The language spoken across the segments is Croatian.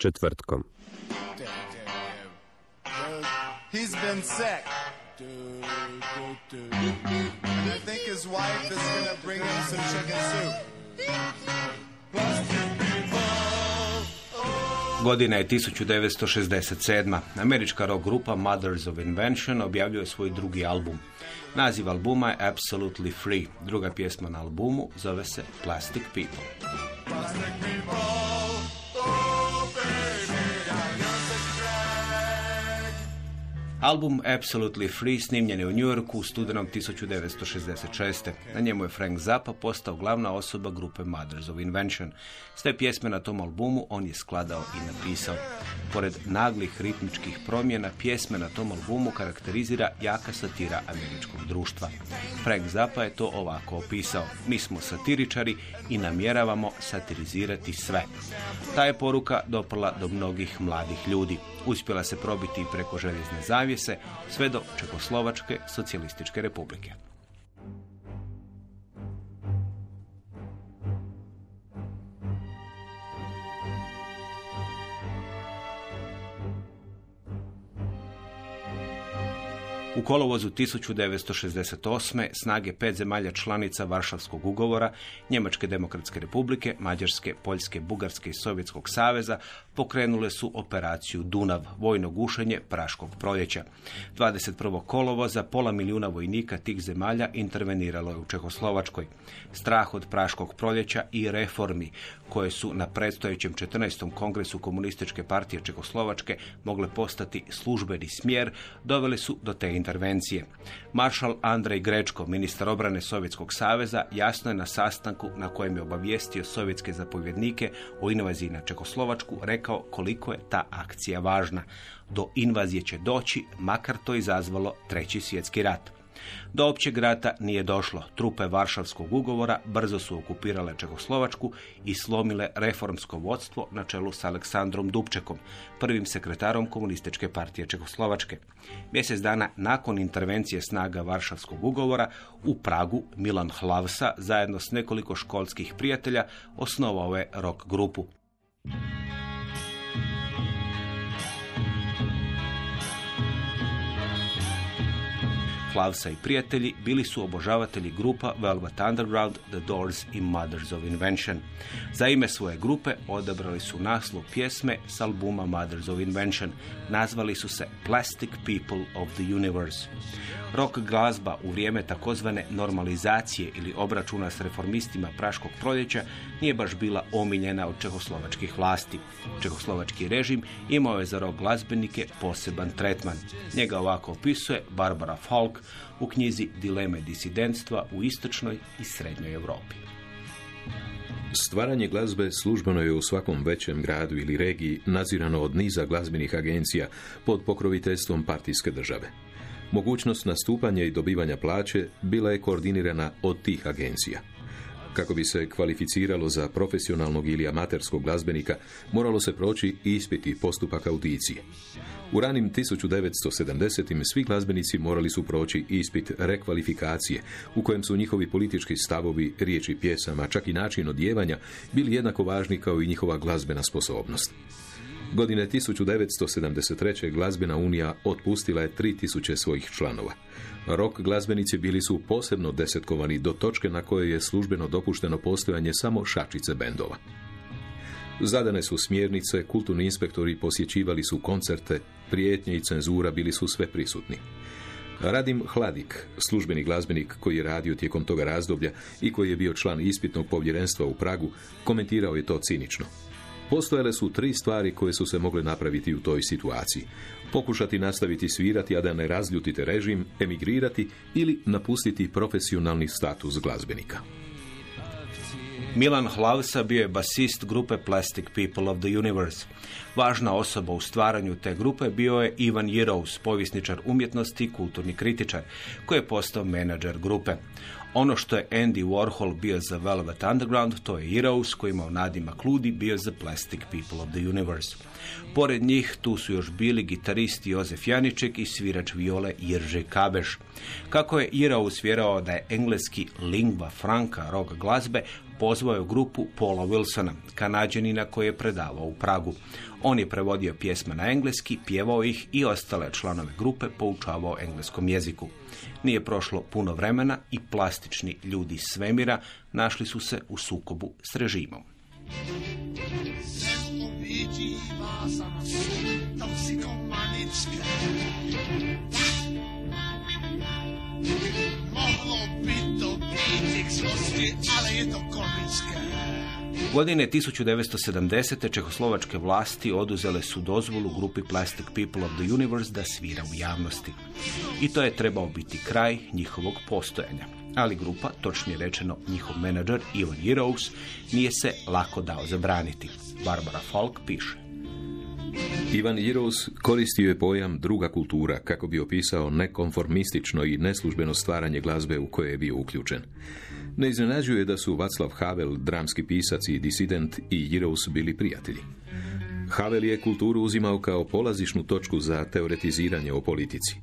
Četvrtkom. He's been sick. And I think his wife is gonna bring him some chicken soup. Godina je 1967. Američka rock grupa Mothers of Invention objavljuje svoj drugi album. Naziv albuma je Absolutely Free. Druga pjesma na albumu zove se Plastic People. Album Absolutely Free snimljen je u New Yorku u studenom 1966. Na njemu je Frank Zappa postao glavna osoba grupe Mothers of Invention. Sve pjesme na tom albumu on je skladao i napisao. Pored naglih ritmičkih promjena, pjesme na tom albumu karakterizira jaka satira američkog društva. Frank Zappa je to ovako opisao. Mi smo satiričari i namjeravamo satirizirati sve. Ta je poruka doprla do mnogih mladih ljudi. Uspjela se probiti i preko željezne zavjese sve do Čekoslovačke socijalističke republike. U kolovozu 1968. snage pet zemalja članica Varšavskog ugovora, Njemačke demokratske republike, Mađarske, Poljske, Bugarske i Sovjetskog saveza pokrenule su operaciju Dunav, vojno gušenje Praškog proljeća. 21. kolovoza pola milijuna vojnika tih zemalja interveniralo je u Čehoslovačkoj. Strah od Praškog proljeća i reformi koje su na predstojećem 14. kongresu komunističke partije Čehoslovačke mogle postati službeni smjer, doveli su do te intervencije. Maršal Andrej Grečko, ministar obrane Sovjetskog saveza, jasno je na sastanku na kojem je obavijestio sovjetske zapovjednike o invaziji na Čekoslovačku rekao koliko je ta akcija važna. Do invazije će doći, makar to izazvalo treći svjetski rat. Do općeg rata nije došlo. Trupe Varšavskog ugovora brzo su okupirale Čekoslovačku i slomile reformsko vodstvo na čelu s Aleksandrom Dubčekom, prvim sekretarom komunističke partije Čekoslovačke. Mjesec dana nakon intervencije snaga Varšavskog ugovora u Pragu Milan Hlavsa zajedno s nekoliko školskih prijatelja osnovao je rock grupu. Flavsa i prijatelji bili su obožavatelji grupa Velvet Underground, The Doors i Mothers of Invention. Za ime svoje grupe odabrali su naslov pjesme s albuma Mothers of Invention. Nazvali su se Plastic People of the Universe. Rock glazba u vrijeme takozvane normalizacije ili obračuna s reformistima Praškog proljeća nije baš bila omiljena od čehoslovačkih vlasti. Čehoslovački režim imao je za rock glazbenike poseban tretman. Njega ovako opisuje Barbara Falk u knjizi Dileme disidentstva u istočnoj i srednjoj Europi. Stvaranje glazbe službeno je u svakom većem gradu ili regiji nadzirano od niza glazbenih agencija pod pokroviteljstvom partijske države. Mogućnost nastupanja i dobivanja plaće bila je koordinirana od tih agencija. Kako bi se kvalificiralo za profesionalnog ili amaterskog glazbenika, moralo se proći ispit i postupak audicije. U ranim 1970. svi glazbenici morali su proći ispit rekvalifikacije, u kojem su njihovi politički stavovi, riječi pjesama, čak i način odjevanja, bili jednako važni kao i njihova glazbena sposobnost. Godine 1973. glazbena unija otpustila je 3000 svojih članova. Rock glazbenici bili su posebno desetkovani do točke na kojoj je službeno dopušteno postojanje samo šačice bendova. Zadane su smjernice, kulturni inspektori posjećivali su koncerte prijetnje i cenzura bili su sve prisutni. Radim Hladik, službeni glazbenik koji je radio tijekom toga razdoblja i koji je bio član ispitnog povjerenstva u Pragu, komentirao je to cinično. Postojale su tri stvari koje su se mogle napraviti u toj situaciji. Pokušati nastaviti svirati, a da ne razljutite režim, emigrirati ili napustiti profesionalni status glazbenika. Milan Hlavsa bio je basist grupe Plastic People of the Universe. Važna osoba u stvaranju te grupe bio je Ivan Jirous, povjesničar umjetnosti i kulturni kritičar, koji je postao menadžer grupe. Ono što je Andy Warhol bio za Velvet Underground, to je Heroes koji imao nadimak Ludi bio za Plastic People of the Universe. Pored njih tu su još bili gitaristi Jozef Janiček i svirač viole Irže Kabeš. Kako je Heroes vjerovao da je engleski lingva franca rock glazbe, pozvao je grupu Paula Wilsona, kanadjanina koji je predavao u Pragu. On je prevodio pjesme na engleski, pjevao ih i ostale članove grupe poučavao engleskom jeziku. Nije prošlo puno vremena i plastični ljudi svemira našli su se u sukobu s režimom. Godine 1970. čehoslovačke vlasti oduzele su dozvolu grupi Plastic People of the Universe da svira u javnosti. I to je trebao biti kraj njihovog postojanja. Ali grupa, točnije rečeno njihov menadžer Ivan Heroes, nije se lako dao zabraniti. Barbara Falk piše. Ivan Heroes koristio je pojam druga kultura kako bi opisao nekonformistično i neslužbeno stvaranje glazbe u koje je bio uključen. Ne iznenađuje da su Václav Havel, dramski pisac i disident, i Heroes bili prijatelji. Havel je kulturu uzimao kao polazišnu točku za teoretiziranje o politici.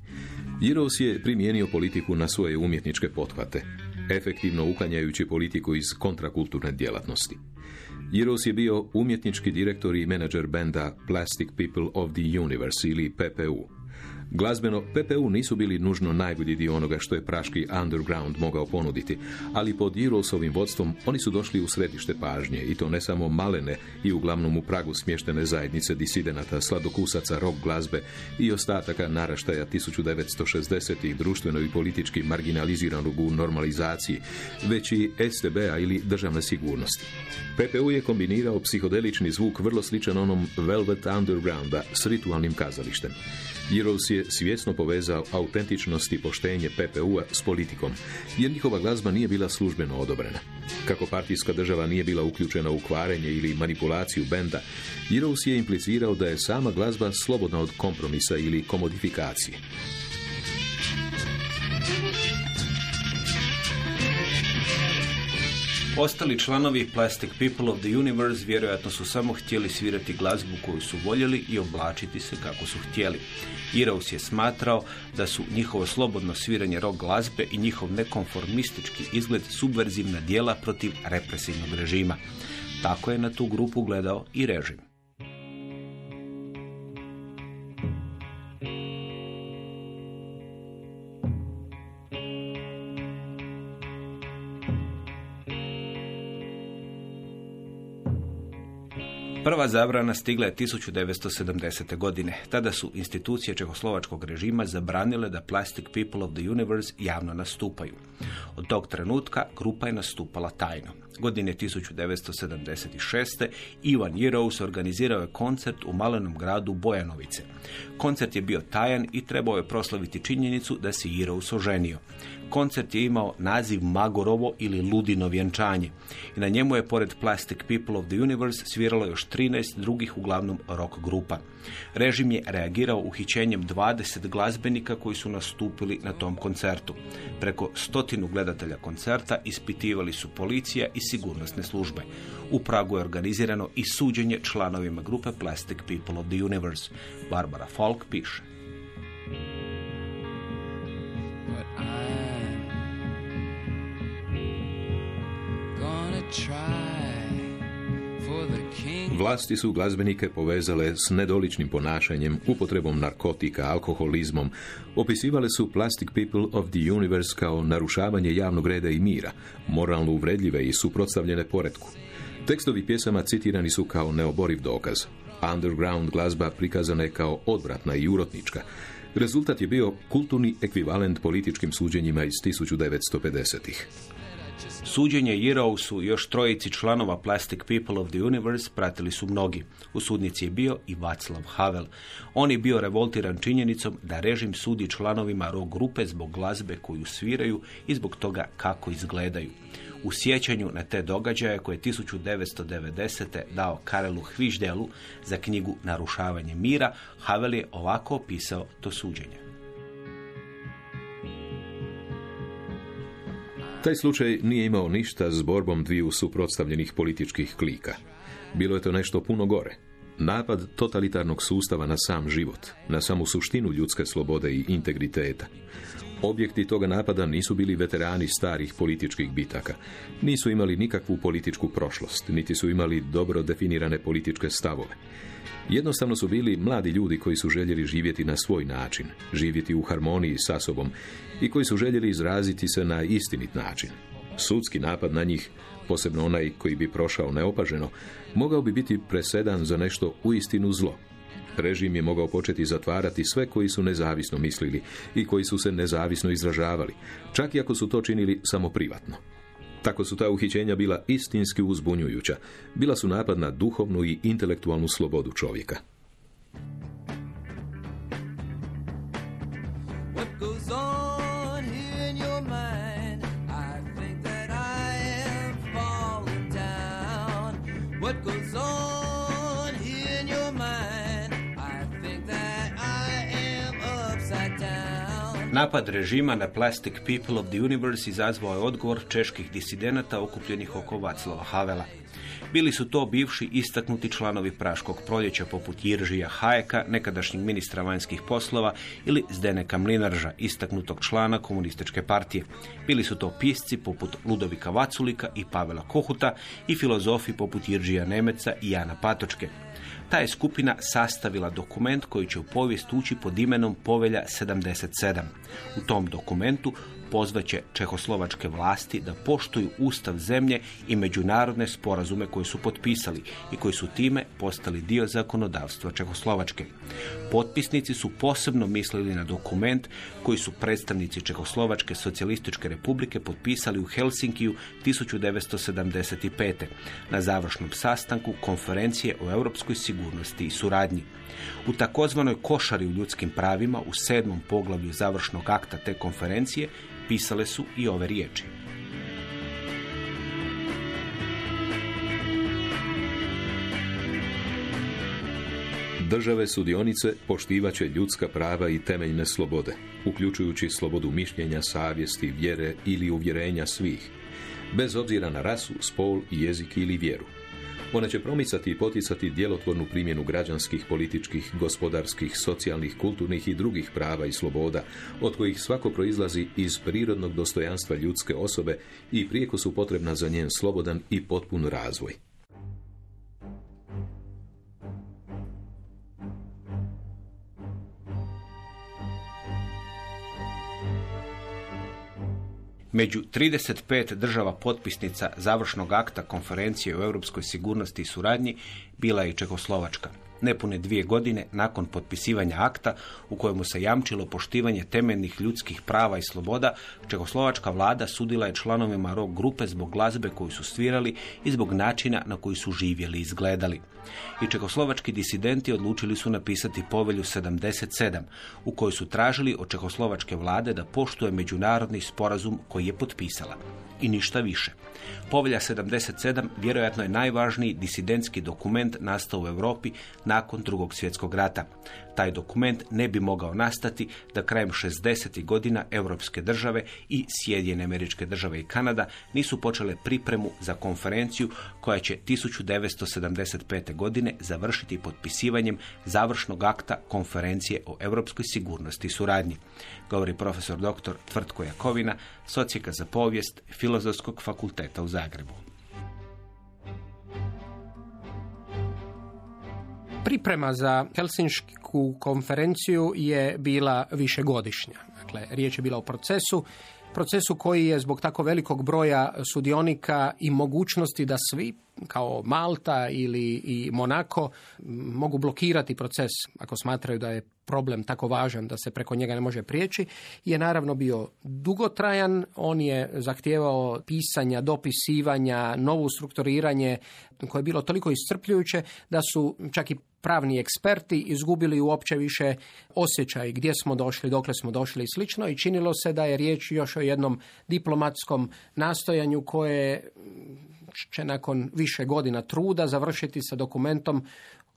Heroes je primijenio politiku na svoje umjetničke pothvate, efektivno uklanjajući politiku iz kontrakulturne djelatnosti. Heroes je bio umjetnički direktor i menadžer benda Plastic People of the Universe ili PPU. Glazbeno, PPU nisu bili nužno najbolji dio onoga što je praški underground mogao ponuditi, ali pod Heroesovim vodstvom oni su došli u središte pažnje i to ne samo malene i uglavnom u Pragu smještene zajednice disidenata, sladokusaca, rock glazbe i ostataka naraštaja 1960. društveno i politički marginaliziranog u normalizaciji, već i STB-a ili državne sigurnosti. PPU je kombinirao psihodelični zvuk vrlo sličan onom Velvet Undergrounda s ritualnim kazalištem. Heroes je svjesno povezao autentičnost i poštenje PPU-a s politikom, jer njihova glazba nije bila službeno odobrena. Kako partijska država nije bila uključena u kvarenje ili manipulaciju benda, Heroes je implicirao da je sama glazba slobodna od kompromisa ili komodifikacije. Ostali članovi Plastic People of the Universe vjerojatno su samo htjeli svirati glazbu koju su voljeli i oblačiti se kako su htjeli. Heroes je smatrao da su njihovo slobodno sviranje rock glazbe i njihov nekonformistički izgled subverzivna dijela protiv represivnog režima. Tako je na tu grupu gledao i režim. Prva zabrana stigla je 1970. godine. Tada su institucije čehoslovačkog režima zabranile da Plastic People of the Universe javno nastupaju. Od tog trenutka grupa je nastupala tajno. Godine 1976. Ivan Heroes organizirao je koncert u malenom gradu Bojanovice. Koncert je bio tajan i trebao je proslaviti činjenicu da se Heroes oženio. Koncert je imao naziv Magorovo ili Ludino vjenčanje i na njemu je pored Plastic People of the Universe sviralo još 13 drugih uglavnom rock grupa. Režim je reagirao uhićenjem 20 glazbenika koji su nastupili na tom koncertu. Preko stotinu gledatelja koncerta ispitivali su policija i sigurnosne službe. U Pragu je organizirano i suđenje članovima grupe Plastic People of the Universe. Barbara Falk piše. Try. Vlasti su glazbenike povezale s nedoličnim ponašanjem, upotrebom narkotika, alkoholizmom. Opisivale su Plastic People of the Universe kao narušavanje javnog reda i mira, moralno uvredljive i suprotstavljene poretku. Tekstovi pjesama citirani su kao neoboriv dokaz. Underground glazba prikazana je kao odvratna i urotnička. Rezultat je bio kulturni ekvivalent političkim suđenjima iz 1950-ih. Suđenje i još trojici članova Plastic People of the Universe pratili su mnogi. U sudnici je bio i Václav Havel. On je bio revoltiran činjenicom da režim sudi članovima rock grupe zbog glazbe koju sviraju i zbog toga kako izgledaju. U sjećanju na te događaje koje je 1990. dao Karelu Hviždelu za knjigu Narušavanje mira, Havel je ovako opisao to suđenje. Taj slučaj nije imao ništa s borbom dviju suprotstavljenih političkih klika. Bilo je to nešto puno gore. Napad totalitarnog sustava na sam život, na samu suštinu ljudske slobode i integriteta. Objekti toga napada nisu bili veterani starih političkih bitaka. Nisu imali nikakvu političku prošlost, niti su imali dobro definirane političke stavove. Jednostavno su bili mladi ljudi koji su željeli živjeti na svoj način, živjeti u harmoniji sa sobom i koji su željeli izraziti se na istinit način. Sudski napad na njih, posebno onaj koji bi prošao neopaženo, mogao bi biti presedan za nešto uistinu zlo. Režim je mogao početi zatvarati sve koji su nezavisno mislili i koji su se nezavisno izražavali, čak i ako su to činili samo privatno. Tako su ta uhićenja bila istinski uzbunjujuća. Bila su napad na duhovnu i intelektualnu slobodu čovjeka. Napad režima na Plastic People of the Universe izazvao je odgovor čeških disidenata okupljenih oko Vaclava Havela. Bili su to bivši istaknuti članovi Praškog proljeća poput Jiržija Hajeka, nekadašnjeg ministra vanjskih poslova ili Zdeneka Mlinarža, istaknutog člana komunističke partije. Bili su to pisci poput Ludovika Vaculika i Pavela Kohuta i filozofi poput Jiržija Nemeca i Jana Patočke. Ta je skupina sastavila dokument koji će u povijest ući pod imenom Povelja 77. U tom dokumentu pozvaće čehoslovačke vlasti da poštuju ustav zemlje i međunarodne sporazume koje su potpisali i koji su time postali dio zakonodavstva Čehoslovačke. Potpisnici su posebno mislili na dokument koji su predstavnici Čehoslovačke socijalističke republike potpisali u Helsinkiju 1975. na završnom sastanku konferencije o europskoj sigurnosti i suradnji. U takozvanoj košari u ljudskim pravima u sedmom poglavlju završnog akta te konferencije pisale su i ove riječi. Države sudionice poštivaće ljudska prava i temeljne slobode, uključujući slobodu mišljenja, savjesti, vjere ili uvjerenja svih, bez obzira na rasu, spol, jezik ili vjeru. Ona će promicati i poticati djelotvornu primjenu građanskih, političkih, gospodarskih, socijalnih, kulturnih i drugih prava i sloboda, od kojih svako proizlazi iz prirodnog dostojanstva ljudske osobe i prijeko su potrebna za njen slobodan i potpun razvoj. Među 35 država potpisnica završnog akta konferencije o europskoj sigurnosti i suradnji bila je i Čekoslovačka. Nepune dvije godine nakon potpisivanja akta u kojemu se jamčilo poštivanje temeljnih ljudskih prava i sloboda, Čekoslovačka vlada sudila je članovima rock grupe zbog glazbe koju su svirali i zbog načina na koji su živjeli i izgledali. I čekoslovački disidenti odlučili su napisati povelju 77 u kojoj su tražili od čekoslovačke vlade da poštuje međunarodni sporazum koji je potpisala. I ništa više. Povelja 77 vjerojatno je najvažniji disidentski dokument nastao u Europi nakon drugog svjetskog rata. Taj dokument ne bi mogao nastati da krajem 60. godina europske države i Sjedinjene američke države i Kanada nisu počele pripremu za konferenciju koja će 1975. godine završiti potpisivanjem završnog akta konferencije o europskoj sigurnosti i suradnji. Govori profesor dr. Tvrtko Jakovina, socijeka za povijest Filozofskog fakulteta u Zagrebu. Priprema za Helsinški Finjsku konferenciju je bila višegodišnja. Dakle, riječ je bila o procesu procesu koji je zbog tako velikog broja sudionika i mogućnosti da svi kao Malta ili i Monako mogu blokirati proces ako smatraju da je problem tako važan da se preko njega ne može prijeći, je naravno bio dugotrajan, on je zahtijevao pisanja, dopisivanja, novo strukturiranje koje je bilo toliko iscrpljujuće da su čak i pravni eksperti izgubili uopće više osjećaj gdje smo došli, dokle smo došli i slično i činilo se da je riječ još o jednom diplomatskom nastojanju koje će nakon više godina truda završiti sa dokumentom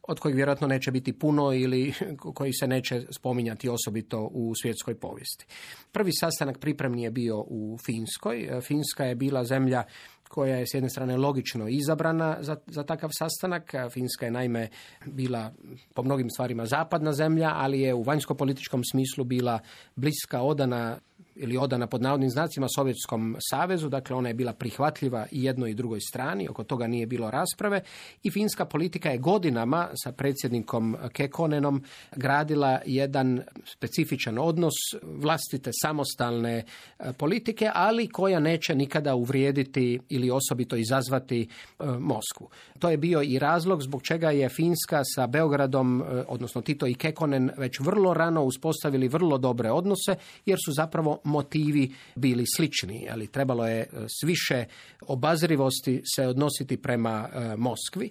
od kojeg vjerojatno neće biti puno ili koji se neće spominjati osobito u svjetskoj povijesti. Prvi sastanak pripremni je bio u Finskoj. Finska je bila zemlja koja je s jedne strane logično izabrana za, za takav sastanak. Finska je naime bila po mnogim stvarima zapadna zemlja, ali je u vanjsko-političkom smislu bila bliska, odana ili odana pod navodnim znacima Sovjetskom savezu, dakle ona je bila prihvatljiva i jednoj i drugoj strani, oko toga nije bilo rasprave i finska politika je godinama sa predsjednikom Kekonenom gradila jedan specifičan odnos vlastite samostalne e, politike, ali koja neće nikada uvrijediti ili osobito izazvati e, Moskvu. To je bio i razlog zbog čega je Finska sa Beogradom, e, odnosno Tito i Kekonen, već vrlo rano uspostavili vrlo dobre odnose, jer su zapravo motivi bili slični, ali trebalo je s više obazrivosti se odnositi prema Moskvi,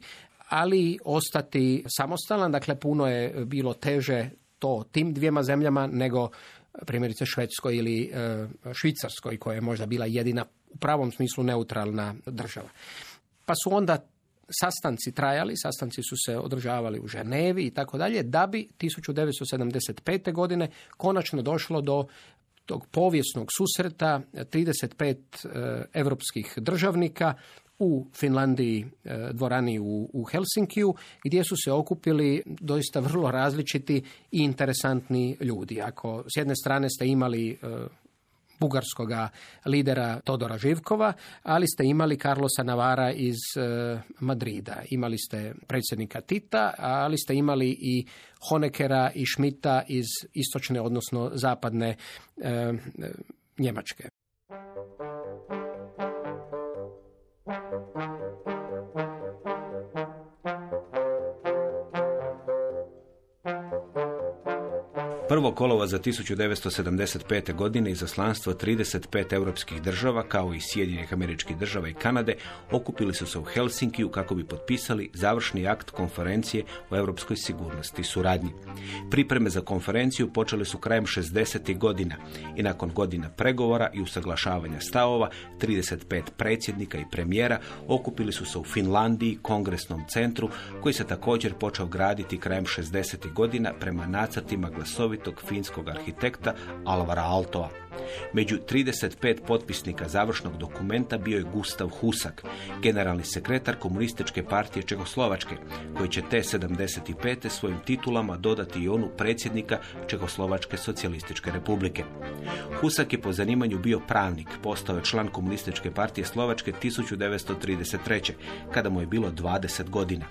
ali ostati samostalan, dakle puno je bilo teže to tim dvijema zemljama nego primjerice Švedskoj ili Švicarskoj koja je možda bila jedina u pravom smislu neutralna država. Pa su onda sastanci trajali, sastanci su se održavali u Ženevi i tako dalje, da bi 1975. godine konačno došlo do tog povijesnog susreta 35 europskih državnika u Finlandiji, e, dvorani u, u Helsinkiju, gdje su se okupili doista vrlo različiti i interesantni ljudi. Ako s jedne strane ste imali bugarskog lidera Todora Živkova, ali ste imali Carlosa Navara iz e, Madrida. Imali ste predsjednika Tita, ali ste imali i Honekera i Schmidta iz istočne, odnosno zapadne e, Njemačke. Prvo kolova za 1975. godine izaslanstvo 35 europskih država, kao i Sjedinjenih američkih država i Kanade, okupili su se u Helsinkiju kako bi potpisali završni akt konferencije o europskoj sigurnosti i suradnji. Pripreme za konferenciju počele su krajem 60. godina i nakon godina pregovora i usaglašavanja stavova, 35 predsjednika i premijera okupili su se u Finlandiji, kongresnom centru, koji se također počeo graditi krajem 60. godina prema nacrtima glasovi finskog arhitekta Alvara Altova. Među 35 potpisnika završnog dokumenta bio je Gustav Husak, generalni sekretar komunističke partije Čehoslovačke, koji će te 75. svojim titulama dodati i onu predsjednika Čehoslovačke socijalističke republike. Husak je po zanimanju bio pravnik, postao je član komunističke partije Slovačke 1933. kada mu je bilo 20 godina.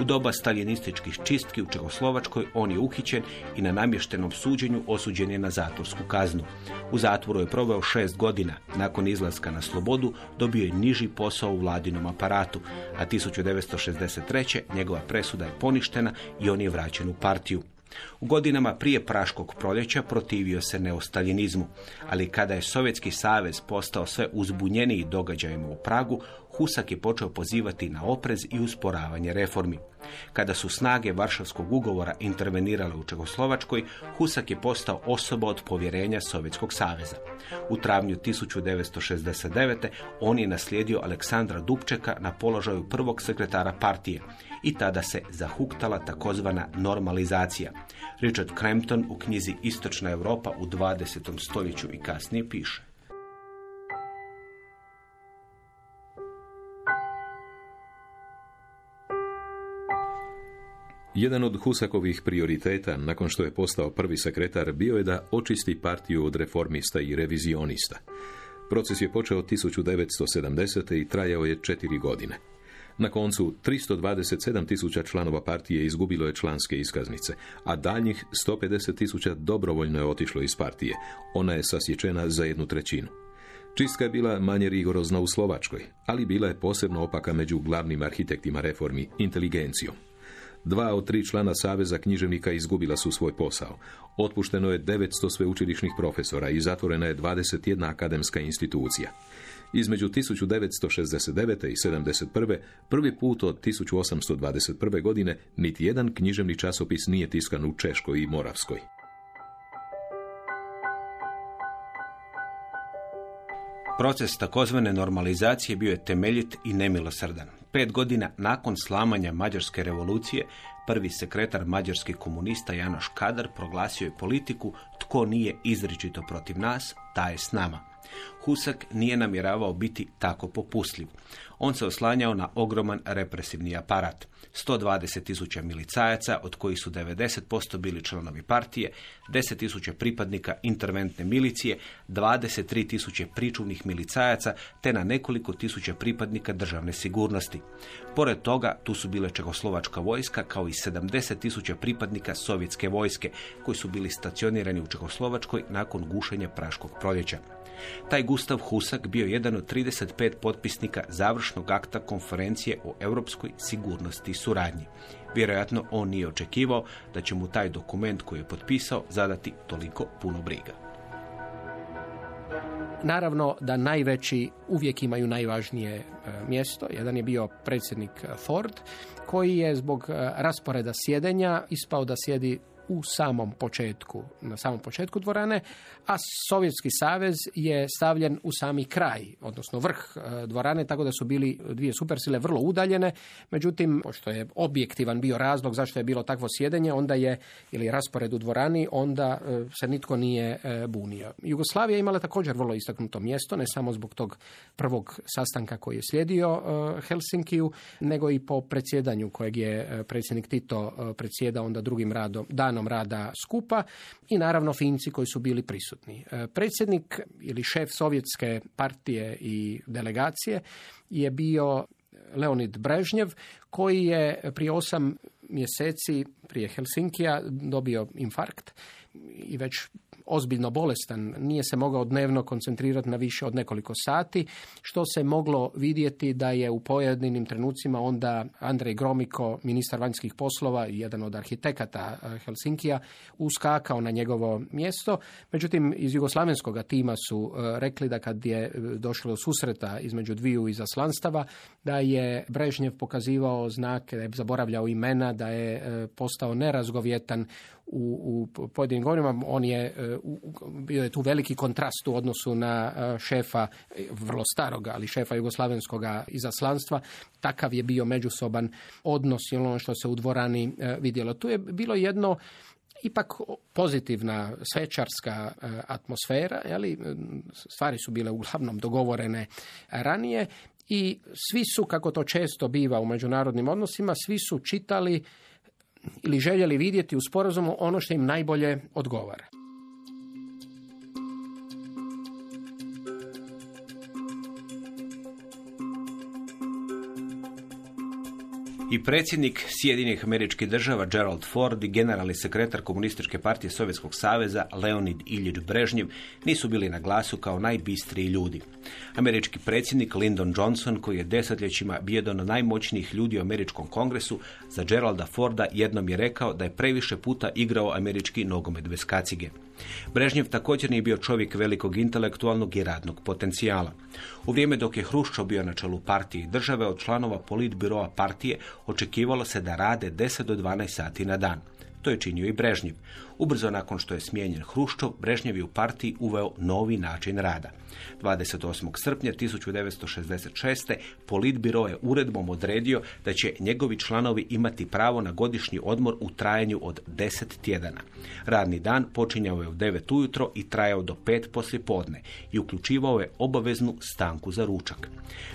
U doba staljinističkih čistki u Čehoslovačkoj on je uhićen i na namještenom suđenju osuđen je na zatvorsku kaznu. U zatvoru je proveo šest godina. Nakon izlaska na slobodu dobio je niži posao u vladinom aparatu, a 1963. njegova presuda je poništena i on je vraćen u partiju. U godinama prije Praškog proljeća protivio se neostaljinizmu, ali kada je Sovjetski savez postao sve uzbunjeniji događajima u Pragu, Husak je počeo pozivati na oprez i usporavanje reformi. Kada su snage Varšavskog ugovora intervenirale u Čehoslovačkoj, Husak je postao osoba od povjerenja Sovjetskog saveza. U travnju 1969. on je naslijedio Aleksandra Dubčeka na položaju prvog sekretara partije i tada se zahuktala takozvana normalizacija. Richard Crampton u knjizi Istočna Europa u 20. stoljeću i kasnije piše. Jedan od Husakovih prioriteta, nakon što je postao prvi sekretar, bio je da očisti partiju od reformista i revizionista. Proces je počeo 1970. i trajao je četiri godine. Na koncu 327 tisuća članova partije izgubilo je članske iskaznice, a daljnjih 150 tisuća dobrovoljno je otišlo iz partije. Ona je sasječena za jednu trećinu. Čistka je bila manje rigorozna u Slovačkoj, ali bila je posebno opaka među glavnim arhitektima reformi, inteligencijom. Dva od tri člana Saveza književnika izgubila su svoj posao. Otpušteno je 900 sveučilišnih profesora i zatvorena je 21 akademska institucija. Između 1969. i 71. prvi put od 1821. godine niti jedan književni časopis nije tiskan u Češkoj i Moravskoj. Proces takozvane normalizacije bio je temeljit i nemilosrdan. Pet godina nakon slamanja Mađarske revolucije, prvi sekretar mađarskih komunista Janoš Kadar proglasio je politiku tko nije izričito protiv nas, taj je s nama. Husak nije namjeravao biti tako popustljiv. On se oslanjao na ogroman represivni aparat. 120 tisuća milicajaca, od kojih su 90% bili članovi partije, 10 tisuća pripadnika interventne milicije, 23 tisuće pričuvnih milicajaca, te na nekoliko tisuća pripadnika državne sigurnosti. Pored toga, tu su bile Čehoslovačka vojska, kao i 70 tisuća pripadnika sovjetske vojske, koji su bili stacionirani u Čehoslovačkoj nakon gušenja Praškog proljeća. Taj Gustav Husak bio jedan od 35 potpisnika završnog akta konferencije o europskoj sigurnosti i suradnji. Vjerojatno on nije očekivao da će mu taj dokument koji je potpisao zadati toliko puno briga. Naravno da najveći uvijek imaju najvažnije e, mjesto. Jedan je bio predsjednik Ford, koji je zbog e, rasporeda sjedenja ispao da sjedi u samom početku, na samom početku dvorane, a Sovjetski savez je stavljen u sami kraj, odnosno vrh e, dvorane, tako da su bili dvije supersile vrlo udaljene. Međutim, pošto je objektivan bio razlog zašto je bilo takvo sjedenje, onda je, ili raspored u dvorani, onda e, se nitko nije e, bunio. Jugoslavija je imala također vrlo istaknuto mjesto, ne samo zbog tog prvog sastanka koji je slijedio Helsinkiju, nego i po predsjedanju kojeg je predsjednik Tito predsjedao onda drugim radom, danom rada skupa i naravno Finci koji su bili prisutni. E, predsjednik ili šef sovjetske partije i delegacije je bio Leonid Brežnjev koji je prije osam mjeseci prije Helsinkija dobio infarkt i već ozbiljno bolestan, nije se mogao dnevno koncentrirati na više od nekoliko sati, što se moglo vidjeti da je u pojedinim trenucima onda Andrej Gromiko, ministar vanjskih poslova i jedan od arhitekata eh, Helsinkija, uskakao na njegovo mjesto. Međutim, iz jugoslavenskog tima su eh, rekli da kad je eh, došlo do susreta između dviju izaslanstava, da je Brežnjev pokazivao znake, da je zaboravljao imena, da je postao nerazgovjetan u, u pojedinim govorima. On je, e, bio je tu veliki kontrast u odnosu na e, šefa, vrlo staroga, ali šefa jugoslavenskog izaslanstva. Takav je bio međusoban odnos i ono što se u dvorani e, vidjelo. Tu je bilo jedno ipak pozitivna svečarska atmosfera, ali stvari su bile uglavnom dogovorene ranije i svi su, kako to često biva u međunarodnim odnosima, svi su čitali ili željeli vidjeti u sporazumu ono što im najbolje odgovara. I predsjednik Sjedinih američkih država Gerald Ford i generalni sekretar komunističke partije Sovjetskog saveza Leonid Iljić Brežnjev nisu bili na glasu kao najbistriji ljudi. Američki predsjednik Lyndon Johnson, koji je desetljećima bio jedan od najmoćnijih ljudi u američkom kongresu, za Geralda Forda jednom je rekao da je previše puta igrao američki nogomet bez kacige. Brežnjev također nije bio čovjek velikog intelektualnog i radnog potencijala. U vrijeme dok je Hruščov bio na čelu partije i države od članova politbiroa partije očekivalo se da rade 10 do 12 sati na dan. To je činio i Brežnjev. Ubrzo nakon što je smijenjen Hruščov, Brežnjev je u partiji uveo novi način rada. 28. srpnja 1966. Politbiro je uredbom odredio da će njegovi članovi imati pravo na godišnji odmor u trajanju od 10 tjedana. Radni dan počinjao je u 9 ujutro i trajao do 5 poslijepodne i uključivao je obaveznu stanku za ručak.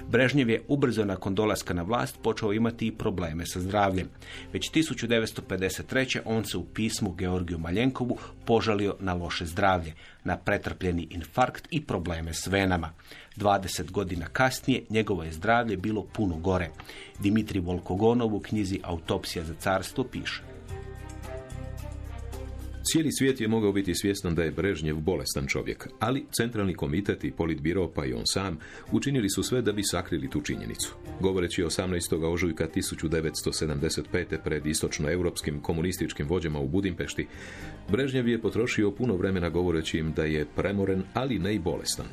Brežnjev je ubrzo nakon dolaska na vlast počeo imati i probleme sa zdravljem. Već 1953. on se u pismu Georgiju Malja Kovaljenkovu požalio na loše zdravlje, na pretrpljeni infarkt i probleme s venama. 20 godina kasnije njegovo je zdravlje bilo puno gore. Dimitri Volkogonov u knjizi Autopsija za carstvo piše. Cijeli svijet je mogao biti svjestan da je Brežnjev bolestan čovjek, ali centralni komitet i politbiro, pa i on sam, učinili su sve da bi sakrili tu činjenicu. Govoreći 18. ožujka 1975. pred istočnoevropskim komunističkim vođama u Budimpešti, Brežnjev je potrošio puno vremena govoreći im da je premoren, ali ne i bolestan.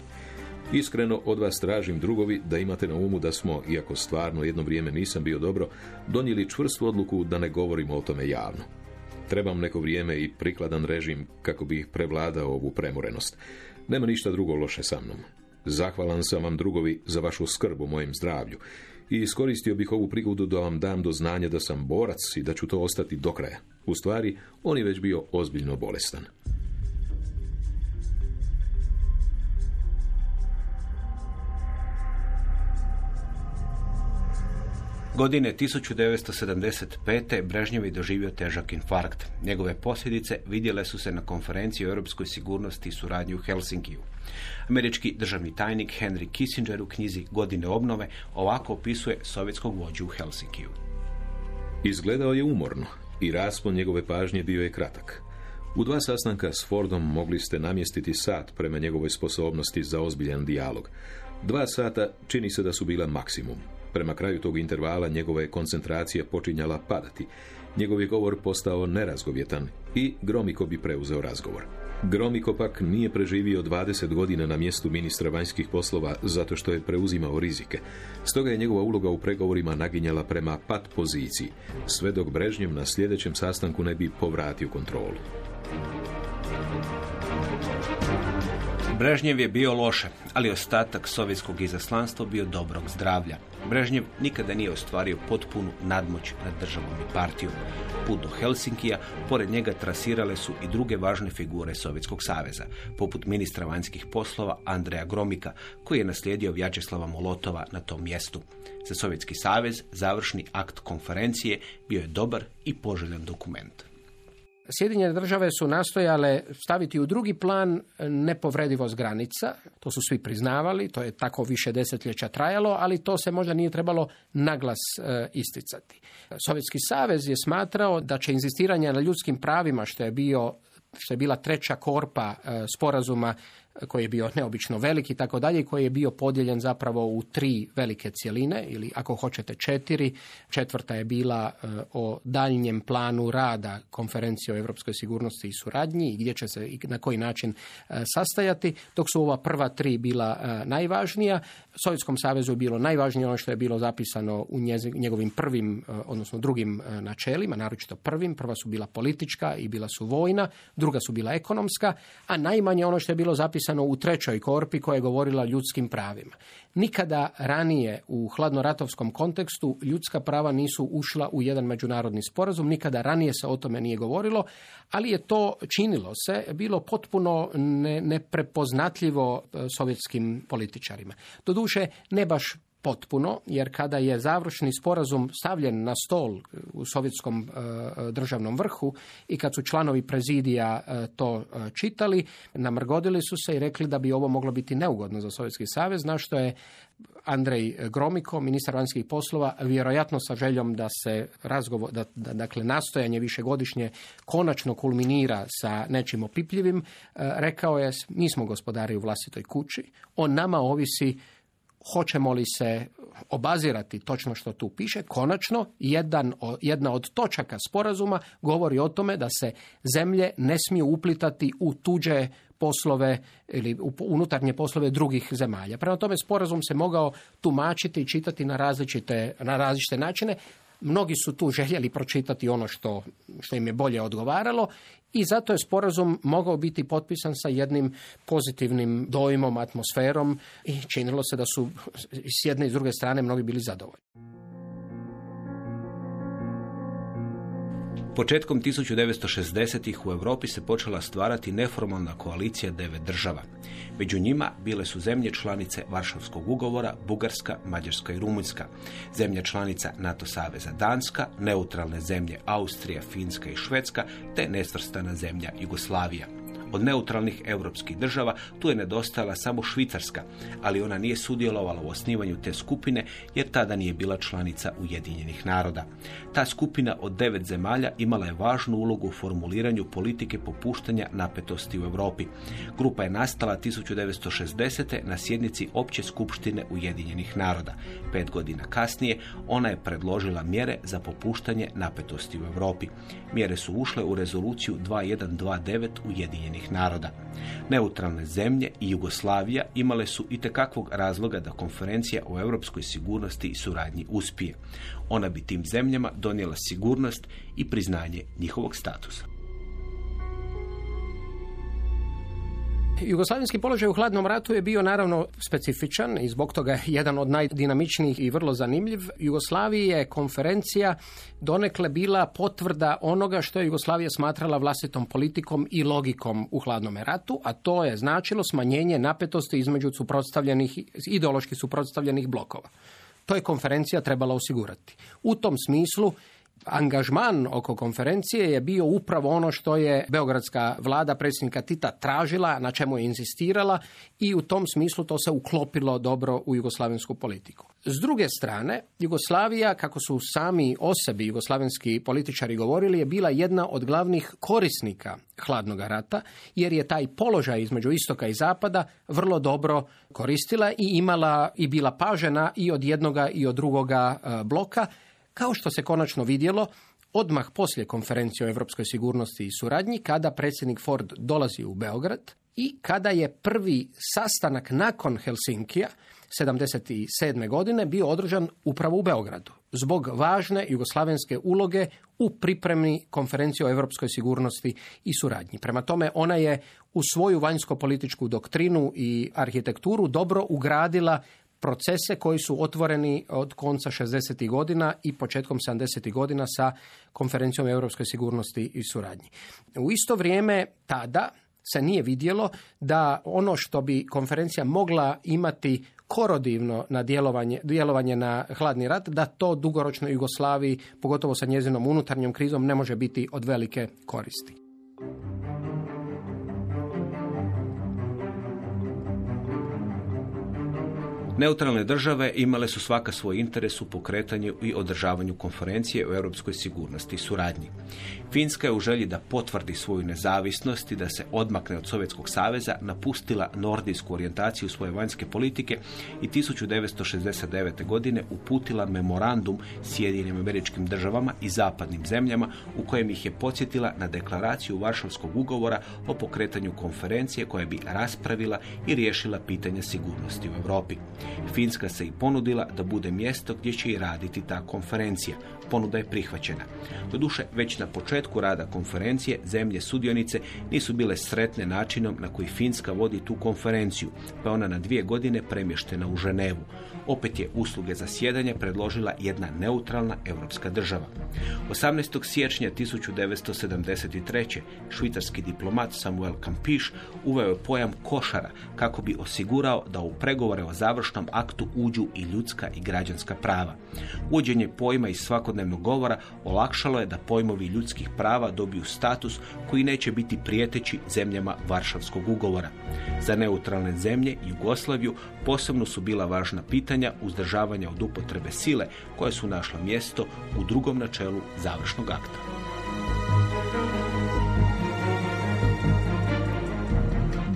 Iskreno od vas tražim drugovi da imate na umu da smo, iako stvarno jedno vrijeme nisam bio dobro, donijeli čvrstu odluku da ne govorimo o tome javno. Trebam neko vrijeme i prikladan režim kako bih prevladao ovu premorenost. Nema ništa drugo loše sa mnom. Zahvalan sam vam drugovi za vašu skrb o mojem zdravlju i iskoristio bih ovu prigodu da vam dam do znanja da sam borac i da ću to ostati do kraja. U stvari, on je već bio ozbiljno bolestan. Godine 1975. Brežnjev je doživio težak infarkt. Njegove posljedice vidjele su se na konferenciji o europskoj sigurnosti i suradnji u Helsinkiju. Američki državni tajnik Henry Kissinger u knjizi Godine obnove ovako opisuje sovjetskog vođu u Helsinkiju. Izgledao je umorno i raspon njegove pažnje bio je kratak. U dva sastanka s Fordom mogli ste namjestiti sat prema njegovoj sposobnosti za ozbiljan dijalog. Dva sata čini se da su bila maksimum. Prema kraju tog intervala njegova je koncentracija počinjala padati. Njegov je govor postao nerazgovjetan i Gromiko bi preuzeo razgovor. Gromiko pak nije preživio 20 godina na mjestu ministra vanjskih poslova zato što je preuzimao rizike. Stoga je njegova uloga u pregovorima naginjala prema pat poziciji, sve dok Brežnjev na sljedećem sastanku ne bi povratio kontrolu. Brežnjev je bio loše, ali ostatak sovjetskog izaslanstva bio dobrog zdravlja. Brežnjev nikada nije ostvario potpunu nadmoć nad državom i partijom. Put do Helsinkija, pored njega trasirale su i druge važne figure Sovjetskog saveza, poput ministra vanjskih poslova Andreja Gromika, koji je naslijedio Vjačeslava Molotova na tom mjestu. Za Sovjetski savez završni akt konferencije bio je dobar i poželjan dokument. Sjedinjene države su nastojale staviti u drugi plan nepovredivost granica, to su svi priznavali, to je tako više desetljeća trajalo, ali to se možda nije trebalo naglas e, isticati. Sovjetski savez je smatrao da će inzistiranje na ljudskim pravima, što je bio što je bila treća korpa e, sporazuma koji je bio neobično velik i tako dalje, koji je bio podijeljen zapravo u tri velike cjeline ili ako hoćete četiri. Četvrta je bila e, o daljnjem planu rada konferencije o europskoj sigurnosti i suradnji i gdje će se i na koji način e, sastajati, dok su ova prva tri bila e, najvažnija. Sovjetskom savezu je bilo najvažnije ono što je bilo zapisano u njegovim prvim, odnosno drugim načelima, naročito prvim. Prva su bila politička i bila su vojna, druga su bila ekonomska, a najmanje ono što je bilo zapisano u trećoj korpi koja je govorila o ljudskim pravima. Nikada ranije u hladnoratovskom kontekstu ljudska prava nisu ušla u jedan međunarodni sporazum, nikada ranije se o tome nije govorilo, ali je to činilo se, bilo potpuno neprepoznatljivo e, sovjetskim političarima. Doduše, ne baš potpuno, jer kada je završni sporazum stavljen na stol u sovjetskom e, državnom vrhu i kad su članovi prezidija e, to e, čitali, namrgodili su se i rekli da bi ovo moglo biti neugodno za Sovjetski savez, na što je Andrej Gromiko, ministar vanjskih poslova, vjerojatno sa željom da se razgovor, da, da, dakle nastojanje višegodišnje konačno kulminira sa nečim opipljivim, rekao je mi smo gospodari u vlastitoj kući, on nama ovisi hoćemo li se obazirati točno što tu piše, konačno jedan, jedna od točaka sporazuma govori o tome da se zemlje ne smiju uplitati u tuđe poslove ili unutarnje poslove drugih zemalja. Prema tome sporazum se mogao tumačiti i čitati na različite, na različite načine. Mnogi su tu željeli pročitati ono što, što im je bolje odgovaralo i zato je sporazum mogao biti potpisan sa jednim pozitivnim dojmom, atmosferom i činilo se da su s jedne i s druge strane mnogi bili zadovoljni. Početkom 1960-ih u Europi se počela stvarati neformalna koalicija devet država. Među njima bile su zemlje članice Varšavskog ugovora, Bugarska, Mađarska i Rumunjska, zemlja članica NATO saveza Danska, neutralne zemlje Austrija, Finska i Švedska, te nesvrstana zemlja Jugoslavija. Od neutralnih europskih država tu je nedostajala samo Švicarska, ali ona nije sudjelovala u osnivanju te skupine jer tada nije bila članica Ujedinjenih naroda. Ta skupina od devet zemalja imala je važnu ulogu u formuliranju politike popuštanja napetosti u Europi. Grupa je nastala 1960. na sjednici Opće skupštine Ujedinjenih naroda. Pet godina kasnije ona je predložila mjere za popuštanje napetosti u Europi. Mjere su ušle u rezoluciju 2129 Ujedinjenih naroda. Neutralne zemlje i Jugoslavija imale su i tekakvog razloga da konferencija o europskoj sigurnosti i suradnji uspije. Ona bi tim zemljama donijela sigurnost i priznanje njihovog statusa. Jugoslavenski položaj u hladnom ratu je bio naravno specifičan i zbog toga je jedan od najdinamičnijih i vrlo zanimljiv. Jugoslaviji je konferencija donekle bila potvrda onoga što je Jugoslavija smatrala vlastitom politikom i logikom u hladnom ratu, a to je značilo smanjenje napetosti između suprotstavljenih, ideološki suprotstavljenih blokova. To je konferencija trebala osigurati. U tom smislu angažman oko konferencije je bio upravo ono što je beogradska vlada predsjednika Tita tražila, na čemu je insistirala i u tom smislu to se uklopilo dobro u jugoslavensku politiku. S druge strane, Jugoslavija, kako su sami o sebi jugoslavenski političari govorili, je bila jedna od glavnih korisnika hladnog rata, jer je taj položaj između istoka i zapada vrlo dobro koristila i imala i bila pažena i od jednoga i od drugoga e, bloka, kao što se konačno vidjelo odmah poslije konferencije o europskoj sigurnosti i suradnji, kada predsjednik Ford dolazi u Beograd i kada je prvi sastanak nakon Helsinkija 77. godine bio održan upravo u Beogradu zbog važne jugoslavenske uloge u pripremi konferencije o europskoj sigurnosti i suradnji. Prema tome, ona je u svoju vanjsko-političku doktrinu i arhitekturu dobro ugradila procese koji su otvoreni od konca 60. godina i početkom 70. godina sa konferencijom o europskoj sigurnosti i suradnji. U isto vrijeme tada se nije vidjelo da ono što bi konferencija mogla imati korodivno na djelovanje, djelovanje na hladni rat, da to dugoročno Jugoslaviji, pogotovo sa njezinom unutarnjom krizom, ne može biti od velike koristi. Neutralne države imale su svaka svoj interes u pokretanju i održavanju konferencije o europskoj sigurnosti i suradnji. Finska je u želji da potvrdi svoju nezavisnost i da se odmakne od Sovjetskog saveza napustila nordijsku orijentaciju svoje vanjske politike i 1969. godine uputila memorandum Sjedinjenim američkim državama i zapadnim zemljama u kojem ih je podsjetila na deklaraciju Varšavskog ugovora o pokretanju konferencije koja bi raspravila i riješila pitanje sigurnosti u Europi. Finska se i ponudila da bude mjesto gdje će i raditi ta konferencija. Ponuda je prihvaćena. Doduše, već na početku rada konferencije zemlje sudionice nisu bile sretne načinom na koji Finska vodi tu konferenciju, pa ona na dvije godine premještena u Ženevu. Opet je usluge za sjedanje predložila jedna neutralna europska država. 18. siječnja 1973. švicarski diplomat Samuel Kampiš uveo je pojam košara kako bi osigurao da u pregovore o završnom aktu uđu i ljudska i građanska prava. Uđenje pojma iz svakodnevnog govora olakšalo je da pojmovi ljudskih prava dobiju status koji neće biti prijeteći zemljama Varšavskog ugovora. Za neutralne zemlje Jugoslaviju posebno su bila važna pitanja uzdržavanja od upotrebe sile koje su našla mjesto u drugom načelu završnog akta.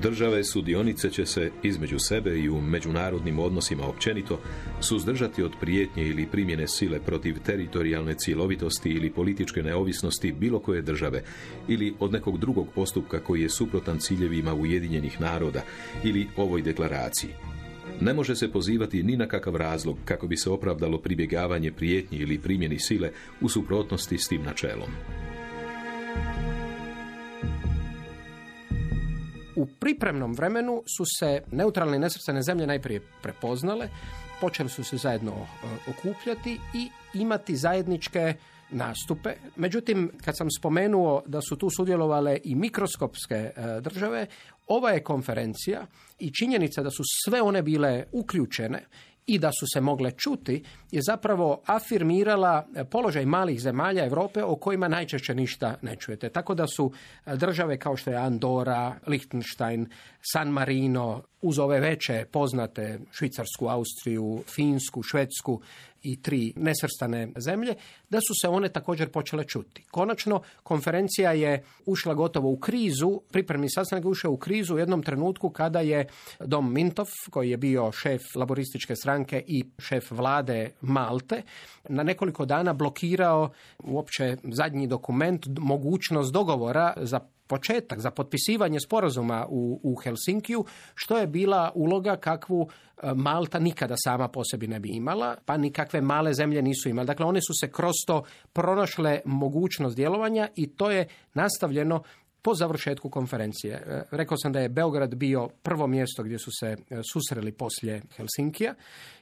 Države sudionice će se između sebe i u međunarodnim odnosima općenito suzdržati od prijetnje ili primjene sile protiv teritorijalne cjelovitosti ili političke neovisnosti bilo koje države ili od nekog drugog postupka koji je suprotan ciljevima Ujedinjenih naroda ili ovoj deklaraciji. Ne može se pozivati ni na kakav razlog kako bi se opravdalo pribjegavanje prijetnji ili primjeni sile u suprotnosti s tim načelom. U pripremnom vremenu su se neutralne i nesvrstane zemlje najprije prepoznale, počeli su se zajedno e, okupljati i imati zajedničke nastupe. Međutim, kad sam spomenuo da su tu sudjelovale i mikroskopske e, države, ova je konferencija i činjenica da su sve one bile uključene i da su se mogle čuti je zapravo afirmirala položaj malih zemalja Europe o kojima najčešće ništa ne čujete. Tako da su države kao što je Andora, Liechtenstein, San Marino, uz ove veće poznate Švicarsku, Austriju, Finsku, Švedsku i tri nesvrstane zemlje, da su se one također počele čuti. Konačno, konferencija je ušla gotovo u krizu, pripremni sastanak je ušao u krizu u jednom trenutku kada je Dom Mintov, koji je bio šef laborističke stranke i šef vlade Malte, na nekoliko dana blokirao uopće zadnji dokument, mogućnost dogovora za početak za potpisivanje sporazuma u, u Helsinkiju, što je bila uloga kakvu e, Malta nikada sama po sebi ne bi imala, pa nikakve male zemlje nisu imale. Dakle, one su se kroz to pronašle mogućnost djelovanja i to je nastavljeno po završetku konferencije. E, rekao sam da je Beograd bio prvo mjesto gdje su se e, susreli poslije Helsinkija.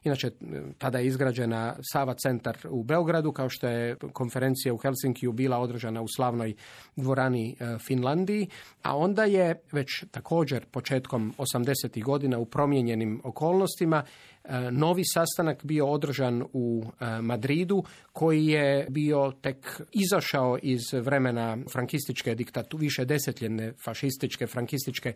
Inače, e, tada je izgrađena Sava centar u Beogradu, kao što je konferencija u Helsinkiju bila održana u slavnoj dvorani Finlandiji, a onda je već također početkom 80. godina u promijenjenim okolnostima novi sastanak bio održan u e, Madridu koji je bio tek izašao iz vremena frankističke diktature, više desetljene fašističke, frankističke e,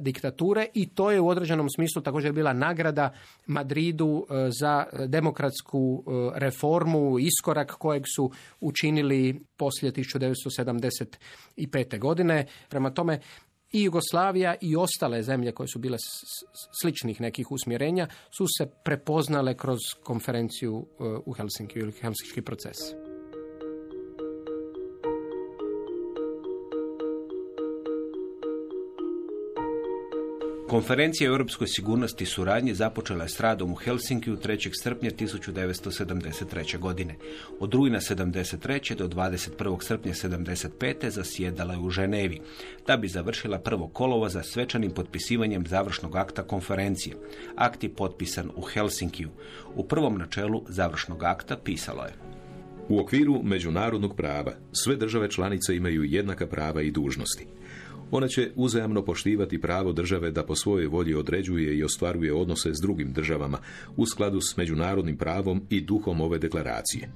diktature i to je u određenom smislu također bila nagrada Madridu za demokratsku reformu, iskorak kojeg su učinili poslije 1975. godine. Prema tome, i Jugoslavija i ostale zemlje koje su bile sličnih nekih usmjerenja su se prepoznale kroz konferenciju uh, u Helsinki ili Helsinki proces. Konferencija europskoj sigurnosti i suradnji započela je s radom u Helsinkiju 3. srpnja 1973. godine. Od rujna 73. do 21. srpnja 75. zasjedala je u Ženevi, da bi završila prvo kolovo za svečanim potpisivanjem završnog akta konferencije. Akt je potpisan u Helsinkiju. U prvom načelu završnog akta pisalo je u okviru međunarodnog prava sve države članice imaju jednaka prava i dužnosti. Ona će uzajamno poštivati pravo države da po svojoj volji određuje i ostvaruje odnose s drugim državama u skladu s međunarodnim pravom i duhom ove deklaracije.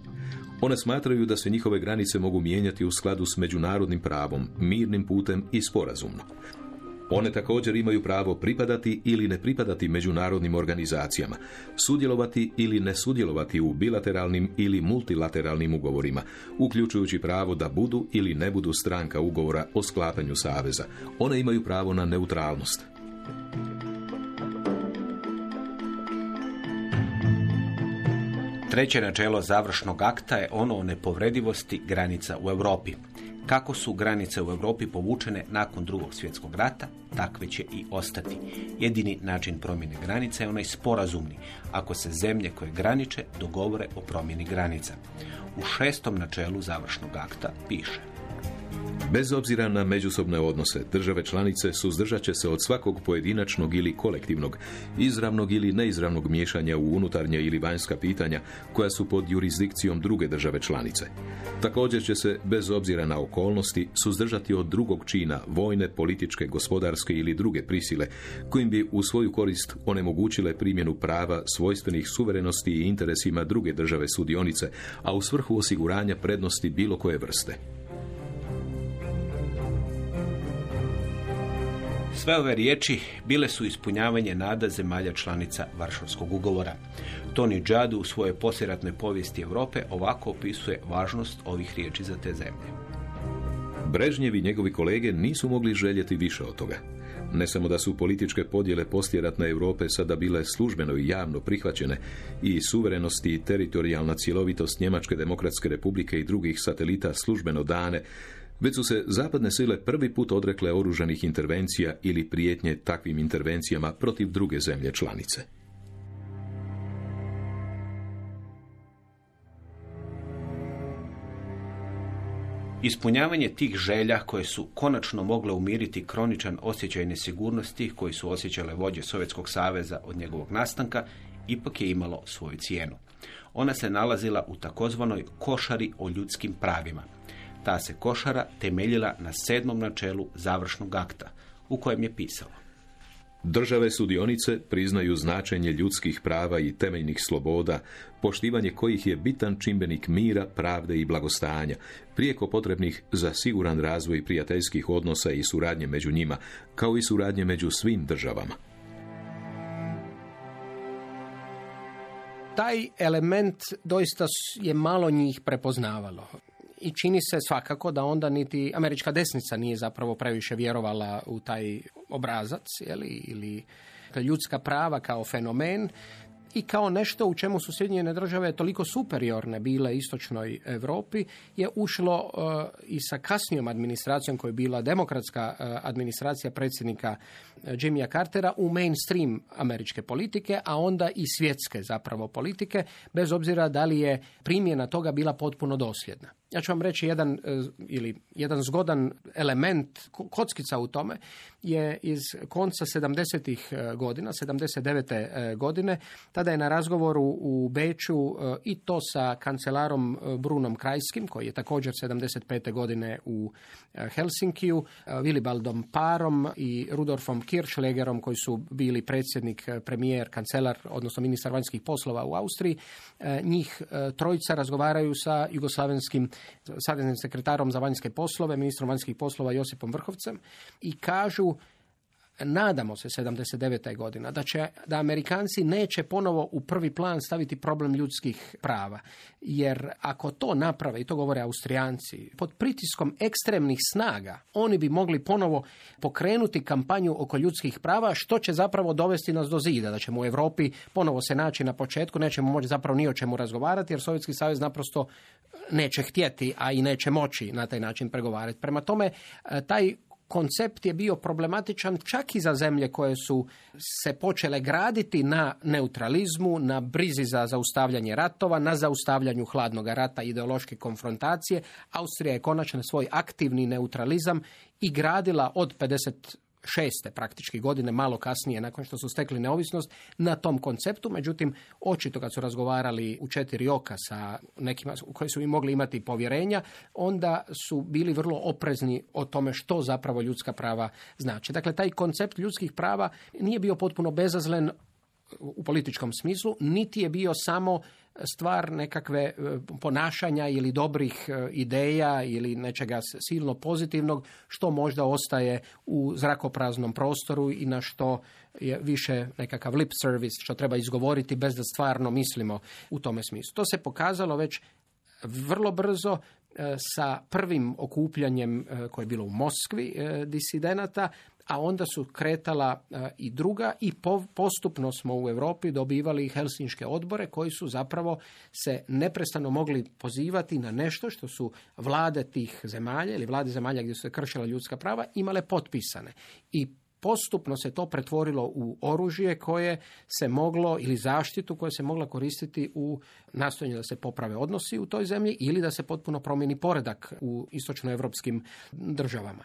One smatraju da se njihove granice mogu mijenjati u skladu s međunarodnim pravom, mirnim putem i sporazumno. One također imaju pravo pripadati ili ne pripadati međunarodnim organizacijama, sudjelovati ili ne sudjelovati u bilateralnim ili multilateralnim ugovorima, uključujući pravo da budu ili ne budu stranka ugovora o sklapanju saveza. One imaju pravo na neutralnost. Treće načelo završnog akta je ono o nepovredivosti granica u Europi. Kako su granice u Europi povučene nakon drugog svjetskog rata, takve će i ostati. Jedini način promjene granica je onaj sporazumni, ako se zemlje koje graniče dogovore o promjeni granica. U šestom načelu završnog akta piše Bez obzira na međusobne odnose, države članice suzdržat će se od svakog pojedinačnog ili kolektivnog, izravnog ili neizravnog miješanja u unutarnje ili vanjska pitanja koja su pod jurisdikcijom druge države članice. Također će se, bez obzira na okolnosti, suzdržati od drugog čina vojne, političke, gospodarske ili druge prisile, kojim bi u svoju korist onemogućile primjenu prava svojstvenih suverenosti i interesima druge države sudionice, a u svrhu osiguranja prednosti bilo koje vrste. Sve ove riječi bile su ispunjavanje nada zemalja članica Varšavskog ugovora. Toni Džadu u svojoj posjeratnoj povijesti Europe ovako opisuje važnost ovih riječi za te zemlje. Brežnjev i njegovi kolege nisu mogli željeti više od toga. Ne samo da su političke podjele posljeratne Europe sada bile službeno i javno prihvaćene i suverenost i teritorijalna cjelovitost Njemačke demokratske republike i drugih satelita službeno dane, već su se zapadne sile prvi put odrekle oružanih intervencija ili prijetnje takvim intervencijama protiv druge zemlje članice. Ispunjavanje tih želja koje su konačno mogle umiriti kroničan osjećaj nesigurnosti koji su osjećale vođe Sovjetskog saveza od njegovog nastanka, ipak je imalo svoju cijenu. Ona se nalazila u takozvanoj košari o ljudskim pravima. Ta se košara temeljila na sedmom načelu završnog akta, u kojem je pisalo. Države sudionice priznaju značenje ljudskih prava i temeljnih sloboda, poštivanje kojih je bitan čimbenik mira, pravde i blagostanja, prijeko potrebnih za siguran razvoj prijateljskih odnosa i suradnje među njima, kao i suradnje među svim državama. taj element doista je malo njih prepoznavalo. I čini se svakako da onda niti američka desnica nije zapravo previše vjerovala u taj obrazac jeli, ili ljudska prava kao fenomen i kao nešto u čemu su Sjedinjene države toliko superiorne bile istočnoj Europi je ušlo e, i sa kasnijom administracijom koja je bila demokratska e, administracija predsjednika e, Jimmya Cartera u mainstream američke politike, a onda i svjetske zapravo politike, bez obzira da li je primjena toga bila potpuno dosljedna. Ja ću vam reći jedan ili jedan zgodan element kockica u tome je iz konca 70. godina, 79. godine, tada je na razgovoru u Beču i to sa kancelarom Brunom Krajskim, koji je također 75. godine u Helsinkiju, Willibaldom Parom i Rudolfom Kirchlegerom, koji su bili predsjednik, premijer, kancelar, odnosno ministar vanjskih poslova u Austriji. Njih trojica razgovaraju sa jugoslavenskim saveznim sekretarom za vanjske poslove, ministrom vanjskih poslova Josipom Vrhovcem i kažu nadamo se 79. godina da će da Amerikanci neće ponovo u prvi plan staviti problem ljudskih prava. Jer ako to naprave, i to govore Austrijanci, pod pritiskom ekstremnih snaga, oni bi mogli ponovo pokrenuti kampanju oko ljudskih prava, što će zapravo dovesti nas do zida, da ćemo u Europi ponovo se naći na početku, nećemo moći zapravo ni o čemu razgovarati, jer Sovjetski savez naprosto neće htjeti, a i neće moći na taj način pregovarati. Prema tome, taj koncept je bio problematičan čak i za zemlje koje su se počele graditi na neutralizmu, na brizi za zaustavljanje ratova, na zaustavljanju hladnog rata ideološke konfrontacije. Austrija je konačno svoj aktivni neutralizam i gradila od 50 šeste praktički godine, malo kasnije nakon što su stekli neovisnost, na tom konceptu. Međutim, očito kad su razgovarali u četiri oka sa nekima koji su im mogli imati povjerenja, onda su bili vrlo oprezni o tome što zapravo ljudska prava znači. Dakle, taj koncept ljudskih prava nije bio potpuno bezazlen u političkom smislu, niti je bio samo stvar nekakve e, ponašanja ili dobrih e, ideja ili nečega silno pozitivnog što možda ostaje u zrakopraznom prostoru i na što je više nekakav lip service što treba izgovoriti bez da stvarno mislimo u tome smislu. To se pokazalo već vrlo brzo e, sa prvim okupljanjem koje je bilo u Moskvi disidenata, a onda su kretala e, i druga i postupno smo u Europi dobivali helsinške odbore koji su zapravo se neprestano mogli pozivati na nešto što su vlade tih zemalja ili vlade zemalja gdje su se kršila ljudska prava imale potpisane. I postupno se to pretvorilo u oružje koje se moglo ili zaštitu koja se mogla koristiti u nastojanju da se poprave odnosi u toj zemlji ili da se potpuno promijeni poredak u istočnoevropskim državama.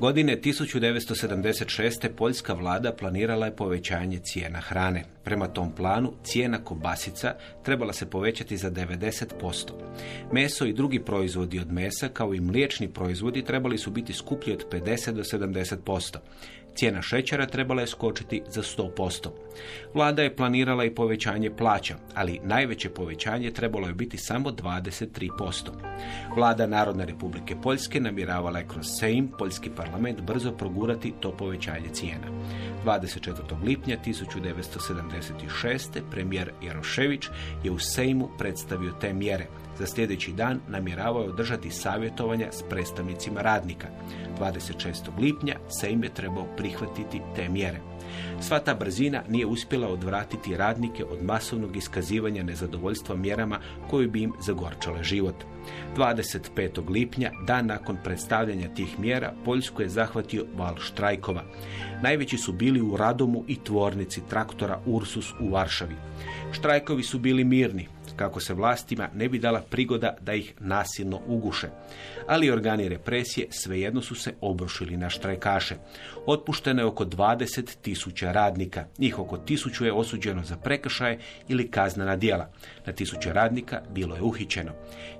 Godine 1976. poljska vlada planirala je povećanje cijena hrane. Prema tom planu cijena kobasica trebala se povećati za 90%. Meso i drugi proizvodi od mesa kao i mliječni proizvodi trebali su biti skuplji od 50 do 70%. Cijena šećera trebala je skočiti za 100%. Vlada je planirala i povećanje plaća, ali najveće povećanje trebalo je biti samo 23%. Vlada Narodne republike Poljske namjeravala je kroz Sejm, Poljski parlament, brzo progurati to povećanje cijena. 24. lipnja 1976. premijer Jarošević je u Sejmu predstavio te mjere. Za sljedeći dan namjeravao je održati savjetovanja s predstavnicima radnika. 26. lipnja Sejm je trebao prihvatiti te mjere. Sva ta brzina nije uspjela odvratiti radnike od masovnog iskazivanja nezadovoljstva mjerama koji bi im zagorčale život. 25. lipnja, dan nakon predstavljanja tih mjera, Poljsku je zahvatio val štrajkova. Najveći su bili u Radomu i tvornici traktora Ursus u Varšavi. Štrajkovi su bili mirni, kako se vlastima ne bi dala prigoda da ih nasilno uguše. Ali organi represije svejedno su se obrušili na štrajkaše. Otpušteno je oko 20 tisuća radnika. Njih oko tisuću je osuđeno za prekršaje ili kaznena djela. Na tisuće radnika bilo je uhićeno.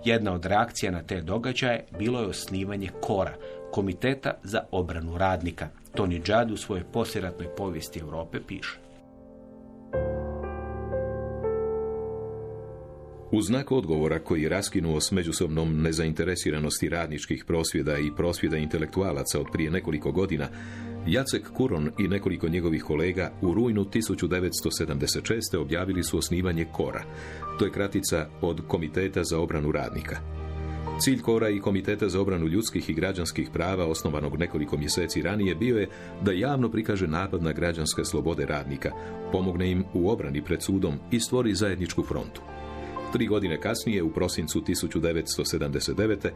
Jedna od reakcija na te događaje bilo je osnivanje Kora, Komiteta za obranu radnika. Tony Judd u svojoj posljeratnoj povijesti Europe piše. U znak odgovora koji je raskinuo s međusobnom nezainteresiranosti radničkih prosvjeda i prosvjeda intelektualaca od prije nekoliko godina, Jacek Kuron i nekoliko njegovih kolega u rujnu 1976. objavili su osnivanje Kora. To je kratica od Komiteta za obranu radnika. Cilj Kora i Komiteta za obranu ljudskih i građanskih prava, osnovanog nekoliko mjeseci ranije, bio je da javno prikaže napad na građanske slobode radnika, pomogne im u obrani pred sudom i stvori zajedničku frontu. Tri godine kasnije, u prosincu 1979.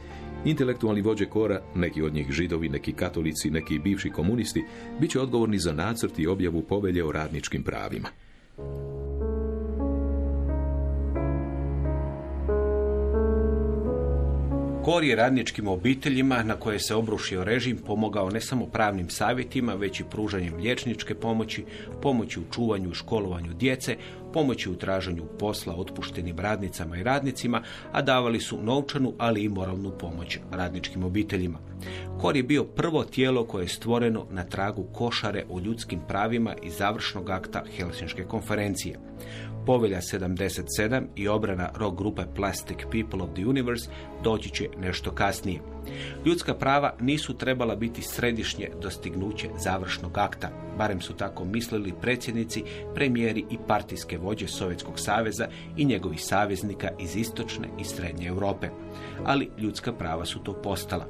intelektualni vođe Kora, neki od njih židovi, neki katolici, neki bivši komunisti, bit će odgovorni za nacrt i objavu povelje o radničkim pravima. Kor je radničkim obiteljima na koje se obrušio režim pomogao ne samo pravnim savjetima, već i pružanjem liječničke pomoći, pomoći u čuvanju i školovanju djece, pomoći u traženju posla otpuštenim radnicama i radnicima, a davali su novčanu, ali i moralnu pomoć radničkim obiteljima. Kor je bio prvo tijelo koje je stvoreno na tragu košare o ljudskim pravima i završnog akta Helsinške konferencije. Povelja 77 i obrana rock grupe Plastic People of the Universe doći će nešto kasnije. Ljudska prava nisu trebala biti središnje dostignuće završnog akta, barem su tako mislili predsjednici, premijeri i partijske vođe Sovjetskog saveza i njegovih saveznika iz istočne i srednje Europe. Ali ljudska prava su to postala.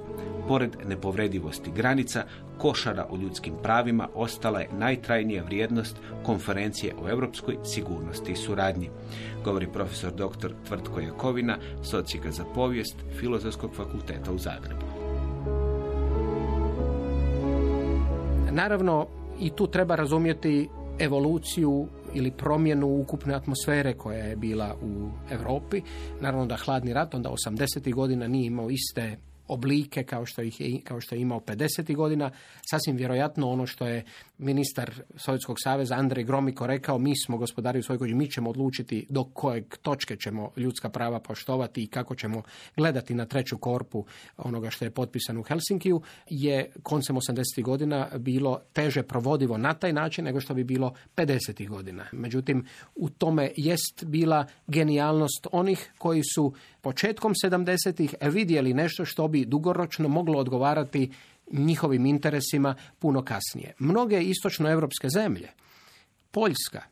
Pored nepovredivosti granica, košara o ljudskim pravima ostala je najtrajnija vrijednost konferencije o europskoj sigurnosti i suradnji, govori profesor dr. Tvrtko Jakovina, socijaka za povijest Filozofskog fakulteta u Zagrebu. Naravno, i tu treba razumjeti evoluciju ili promjenu ukupne atmosfere koja je bila u Europi. Naravno da hladni rat onda 80. godina nije imao iste oblike kao što, ih je, kao što je imao 50. godina. Sasvim vjerojatno ono što je ministar Sovjetskog saveza Andrej Gromiko rekao, mi smo gospodari u svojoj mi ćemo odlučiti do kojeg točke ćemo ljudska prava poštovati i kako ćemo gledati na treću korpu onoga što je potpisano u Helsinkiju, je koncem 80. godina bilo teže provodivo na taj način nego što bi bilo 50. godina. Međutim, u tome jest bila genijalnost onih koji su početkom 70-ih vidjeli nešto što bi dugoročno moglo odgovarati njihovim interesima puno kasnije. Mnoge istočnoevropske zemlje, Poljska,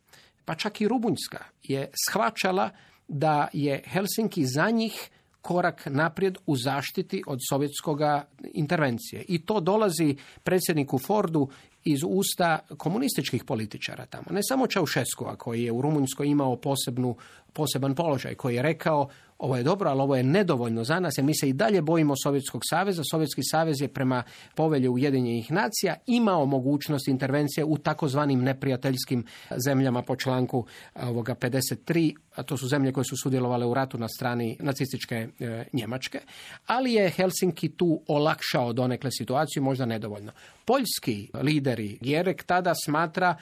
pa čak i Rumunjska, je shvaćala da je Helsinki za njih korak naprijed u zaštiti od sovjetskoga intervencije. I to dolazi predsjedniku Fordu iz usta komunističkih političara tamo. Ne samo Čaušeskova koji je u Rumunjskoj imao posebnu, poseban položaj, koji je rekao ovo je dobro, ali ovo je nedovoljno za nas jer mi se i dalje bojimo Sovjetskog saveza. Sovjetski savez je prema povelju Ujedinjenih nacija imao mogućnost intervencije u takozvanim neprijateljskim zemljama po članku ovoga 53, a to su zemlje koje su sudjelovale u ratu na strani nacističke e, Njemačke, ali je Helsinki tu olakšao donekle situaciju, možda nedovoljno. Poljski lideri Gjerek tada smatra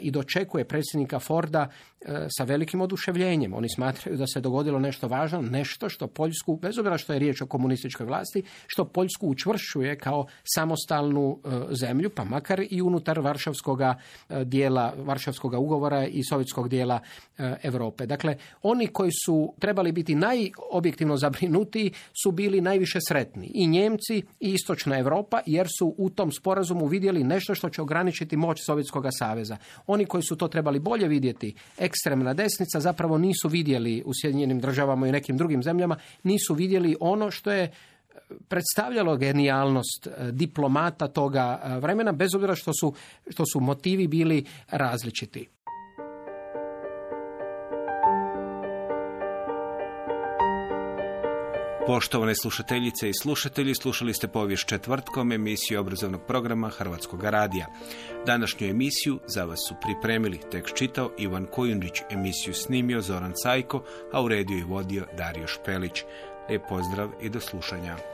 i dočekuje predsjednika Forda e, sa velikim oduševljenjem. Oni smatraju da se dogodilo nešto važno, nešto što Poljsku, bez obzira što je riječ o komunističkoj vlasti, što Poljsku učvršuje kao samostalnu e, zemlju, pa makar i unutar Varšavskog dijela, Varšavskog ugovora i sovjetskog dijela Europe. Dakle, oni koji su trebali biti najobjektivno zabrinuti su bili najviše sretni. I Njemci i Istočna Europa, jer su u tom sporazumu vidjeli nešto što će ograničiti moć Sovjetskog saveza. Oni koji su to trebali bolje vidjeti, ekstremna desnica, zapravo nisu vidjeli u Sjedinjenim državama i nekim drugim zemljama, nisu vidjeli ono što je predstavljalo genijalnost e, diplomata toga e, vremena, bez obzira što su, što su motivi bili različiti. Poštovane slušateljice i slušatelji, slušali ste povijest četvrtkom emisiju obrazovnog programa Hrvatskog radija. Današnju emisiju za vas su pripremili tekst čitao Ivan Kojundić, emisiju snimio Zoran Cajko, a u rediju i vodio Dario Špelić. Lijep pozdrav i do slušanja.